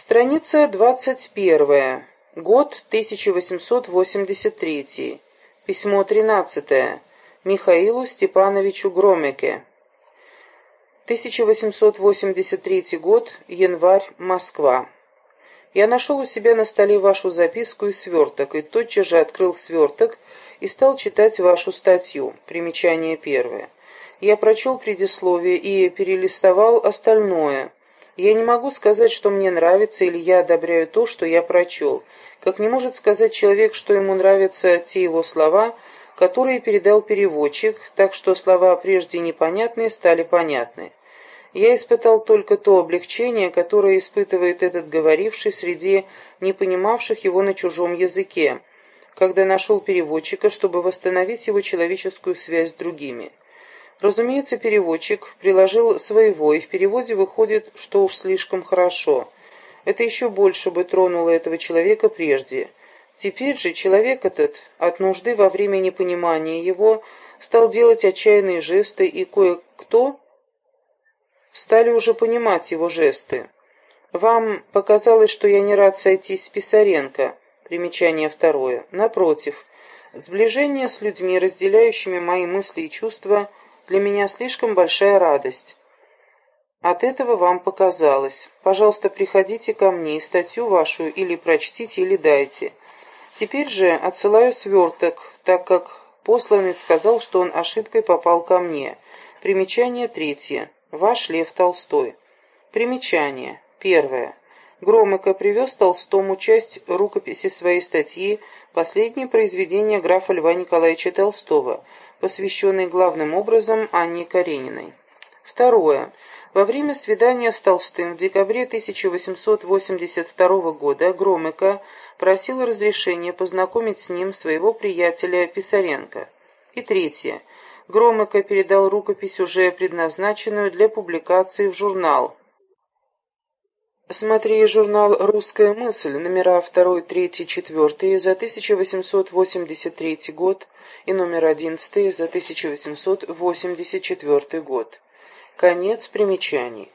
Страница 21. Год 1883. Письмо 13. Михаилу Степановичу Громеке. 1883 год, январь, Москва. Я нашел у себя на столе вашу записку и сверток, и тотчас же открыл сверток и стал читать вашу статью. Примечание первое. Я прочел предисловие и перелистывал остальное. Я не могу сказать, что мне нравится, или я одобряю то, что я прочел. Как не может сказать человек, что ему нравятся те его слова, которые передал переводчик, так что слова прежде непонятные стали понятны. Я испытал только то облегчение, которое испытывает этот говоривший среди не понимавших его на чужом языке, когда нашел переводчика, чтобы восстановить его человеческую связь с другими. Разумеется, переводчик приложил своего, и в переводе выходит, что уж слишком хорошо. Это еще больше бы тронуло этого человека прежде. Теперь же человек этот, от нужды во время непонимания его, стал делать отчаянные жесты, и кое-кто стали уже понимать его жесты. Вам показалось, что я не рад сойтись с Писаренко. Примечание второе. Напротив, сближение с людьми, разделяющими мои мысли и чувства, для меня слишком большая радость. От этого вам показалось. Пожалуйста, приходите ко мне и статью вашу или прочтите, или дайте. Теперь же отсылаю сверток, так как посланный сказал, что он ошибкой попал ко мне. Примечание третье. Ваш Лев Толстой. Примечание. Первое. Громыко привез Толстому часть рукописи своей статьи «Последнее произведение графа Льва Николаевича Толстого», посвященной главным образом Анне Карениной. Второе. Во время свидания с Толстым в декабре 1882 года Громыко просил разрешения познакомить с ним своего приятеля Писаренко. И третье. Громыко передал рукопись, уже предназначенную для публикации в журнал. Смотри журнал «Русская мысль», номера 2, 3, 4 за 1883 год и номер 11 за 1884 год. Конец примечаний.